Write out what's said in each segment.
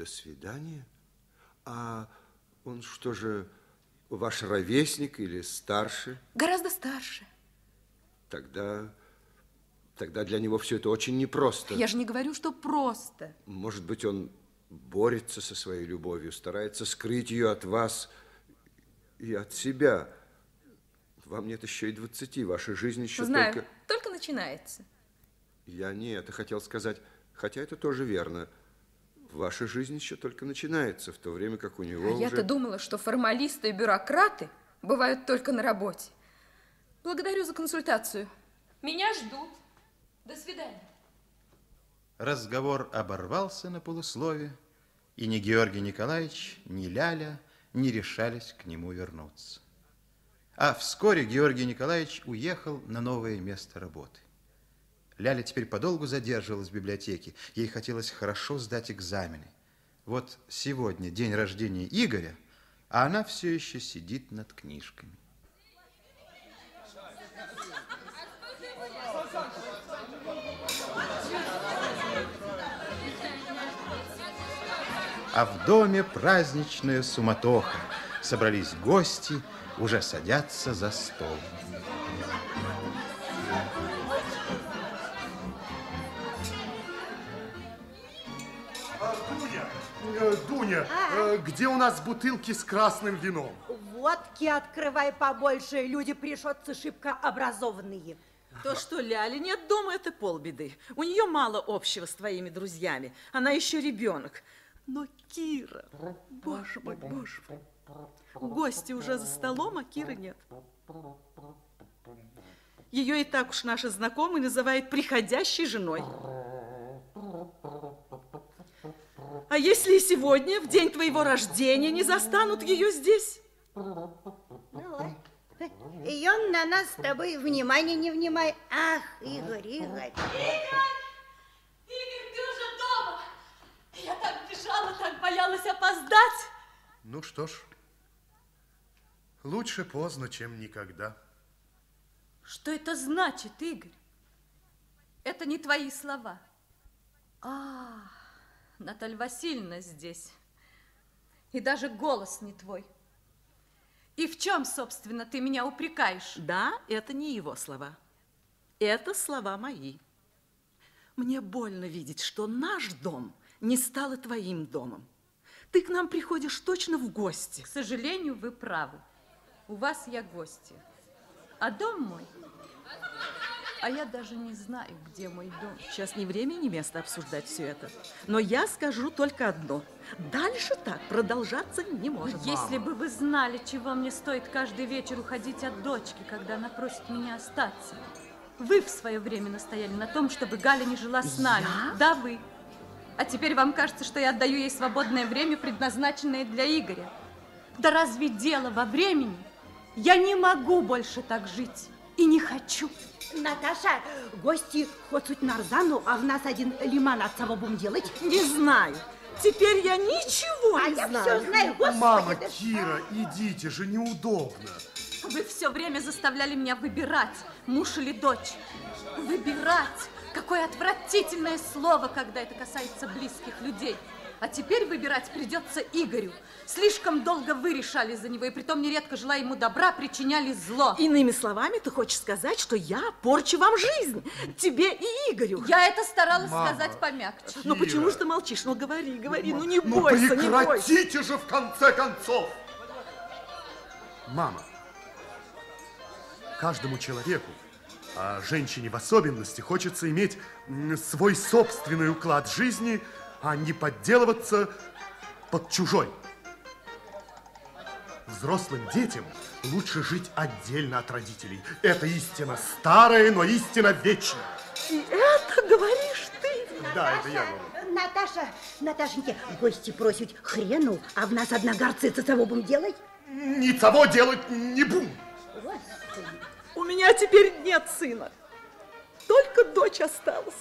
До свидания? А он что же, ваш ровесник или старше? Гораздо старше. Тогда, тогда для него все это очень непросто. Я же не говорю, что просто. Может быть, он борется со своей любовью, старается скрыть ее от вас и от себя. Вам нет еще и двадцати, ваша жизнь еще Знаю, только... только начинается. Я не это хотел сказать, хотя это тоже верно. Ваша жизнь еще только начинается, в то время как у него а уже... я-то думала, что формалисты и бюрократы бывают только на работе. Благодарю за консультацию. Меня ждут. До свидания. Разговор оборвался на полуслове, и ни Георгий Николаевич, ни Ляля не решались к нему вернуться. А вскоре Георгий Николаевич уехал на новое место работы. Ляля теперь подолгу задерживалась в библиотеке. Ей хотелось хорошо сдать экзамены. Вот сегодня день рождения Игоря, а она все еще сидит над книжками. А в доме праздничная суматоха. Собрались гости, уже садятся за стол. Дуня, э, где у нас бутылки с красным вином? Водки открывай побольше, люди пришутся шибко образованные. То, что Ляли нет дома, это полбеды. У нее мало общего с твоими друзьями. Она еще ребенок. Но Кира, боже мой, боже мой. Гости уже за столом, а Киры нет. Ее и так уж наши знакомые называют приходящей женой. А если и сегодня, в день твоего рождения, не застанут ее здесь? Ну, и он на нас с тобой внимания не внимай. Ах, Игорь, Игорь. Игорь! Игорь, ты уже дома! Я так бежала, так боялась опоздать. Ну что ж, лучше поздно, чем никогда. Что это значит, Игорь? Это не твои слова. А, Наталья Васильевна здесь. И даже голос не твой. И в чем, собственно, ты меня упрекаешь? Да, это не его слова. Это слова мои. Мне больно видеть, что наш дом не стал и твоим домом. Ты к нам приходишь точно в гости. К сожалению, вы правы. У вас я гости. А дом мой? А я даже не знаю, где мой дом. Сейчас не время, не место обсуждать все это. Но я скажу только одно. Дальше так продолжаться не может. Если бы вы знали, чего мне стоит каждый вечер уходить от дочки, когда она просит меня остаться. Вы в свое время настояли на том, чтобы Галя не жила с нами. Я? Да, вы. А теперь вам кажется, что я отдаю ей свободное время, предназначенное для Игоря. Да разве дело во времени? Я не могу больше так жить. И не хочу. Наташа, гости хочут нарзану, а в нас один лимонад с будем делать. Не знаю. Теперь я ничего А не я знаю. все знаю, господи. Мама, да Кира, идите же, неудобно. Вы все время заставляли меня выбирать, муж или дочь. Выбирать. Какое отвратительное слово, когда это касается близких людей. А теперь выбирать придется Игорю. Слишком долго вы решали за него, и притом нередко, желая ему добра, причиняли зло. Иными словами, ты хочешь сказать, что я порчу вам жизнь, тебе и Игорю. Я это старалась Мама. сказать помягче. Ну Кира. почему же ты молчишь? Ну говори, говори, ну не Ну бойся, не бойся. прекратите же в конце концов! Мама, каждому человеку, а женщине в особенности, хочется иметь свой собственный уклад жизни, а не подделываться под чужой. Взрослым детям лучше жить отдельно от родителей. Это истина старая, но истина вечная. И это говоришь ты? Да, это я говорю. Наташа, Наташенька, гости просят хрену, а в нас одна горцица того будем делать? Ни того делать не будем. У меня теперь нет сына. Только дочь осталась.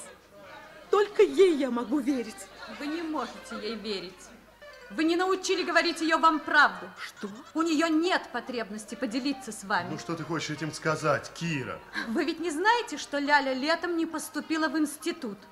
Только ей я могу верить. Вы не можете ей верить. Вы не научили говорить ее вам правду. Что? У нее нет потребности поделиться с вами. Ну что ты хочешь этим сказать, Кира? Вы ведь не знаете, что Ляля летом не поступила в институт?